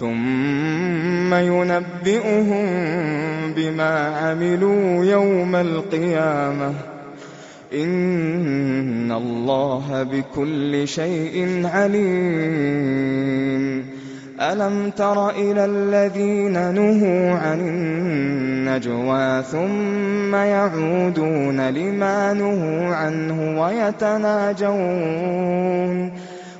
ثُمَّ يُنَبِّئُهُم بِمَا عَمِلُوا يَوْمَ الْقِيَامَةِ ۚ إِنَّ اللَّهَ بِكُلِّ شَيْءٍ عَلِيمٌ أَلَمْ تَرَ إِلَى الَّذِينَ نُهُوا عَنِ النَّجْوَىٰ ثُمَّ يَعُودُونَ لِمَا نُهُوا عَنْهُ وَيَتَنَاجَوْنَ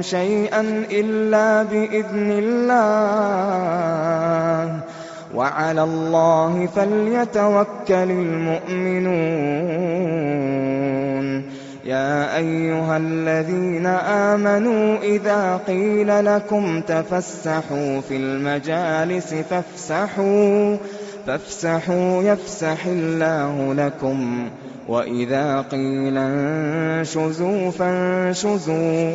شَيْئًا إِلَّا بِإِذْنِ اللَّهِ. وَعَلَى اللَّهِ فَلْيَتَوَكَّلِ الْمُؤْمِنُونَ. يَا أَيُّهَا الَّذِينَ آمَنُوا إِذَا قِيلَ لَكُمْ تَفَسَّحُوا فِي الْمَجَالِسِ فَافْسَحُوا يَفْسَحِ اللَّهُ لَكُمْ ۖ. وَإِذَا قِيلَ انشُزُوا فَانشُزُوا.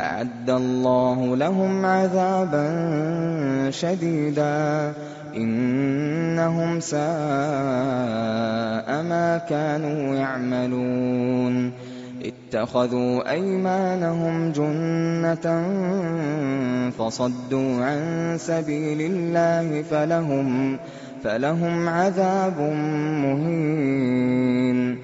أَعَدَّ اللَّهُ لَهُمْ عَذَابًا شَدِيدًا ۖ إِنَّهُمْ سَاءَ مَا كَانُوا يَعْمَلُونَ اتَّخَذُوا أَيْمَانَهُمْ جُنَّةً فَصَدُّوا عَن سَبِيلِ اللَّهِ فَلَهُمْ عَذَابٌ مُّهِينٌ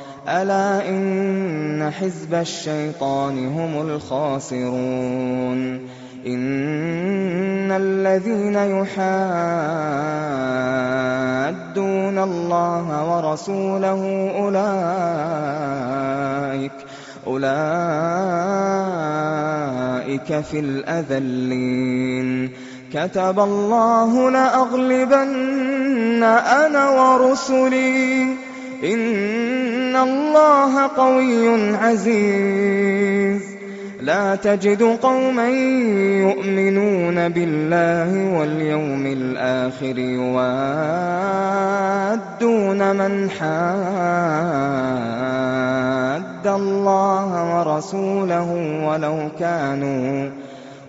أَلَا إِنَّ حِزْبَ الشَّيْطَانِ هُمُ الْخَاسِرُونَ إِنَّ الَّذِينَ يُحَادُّونَ اللَّهَ وَرَسُولَهُ أُولَٰئِكَ فِي الْأَذَلِّينَ كَتَبَ اللَّهُ لَأَغْلِبَنَّ أَنَا وَرُسُلِي ۚ إِنَّ اللَّهَ قَوِيٌّ عَزِيزٌ. لَّا تَجِدُ قَوْمًا يُؤْمِنُونَ بِاللَّهِ وَالْيَوْمِ الْآخِرِ يُوَادُّونَ مَنْ حَادَّ اللَّهَ وَرَسُولَهُ وَلَوْ كَانُوا